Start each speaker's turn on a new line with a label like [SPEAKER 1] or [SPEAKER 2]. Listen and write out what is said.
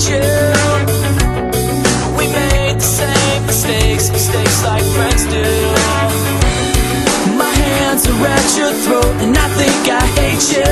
[SPEAKER 1] We made the same mistakes, mistakes like friends do. My hands are at your throat and I think I hate you.